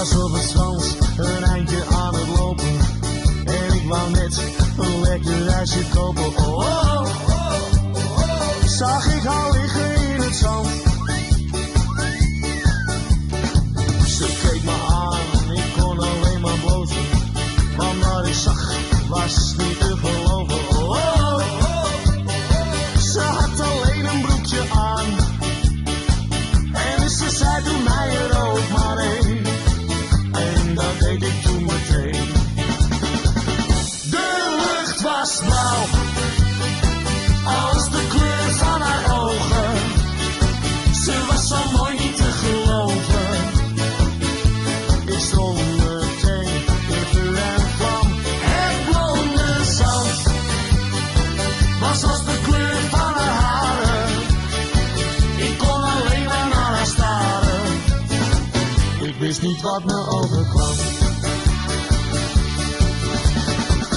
op het strand, een eindje aan het lopen. En ik wou net een lekker ijsje kopen. Oh, oh, oh, oh, zag ik al liggen in het zand. Ze keek me aan, ik kon alleen maar blozen. Want wat ik zag was niet was. Als de kleur van haar ogen. Ze was zo mooi niet te geloven. Ik stond meteen in vuur en vlam. Het blonde zand was als de kleur van haar haren. Ik kon alleen maar naar haar staren. Ik wist niet wat me overkwam.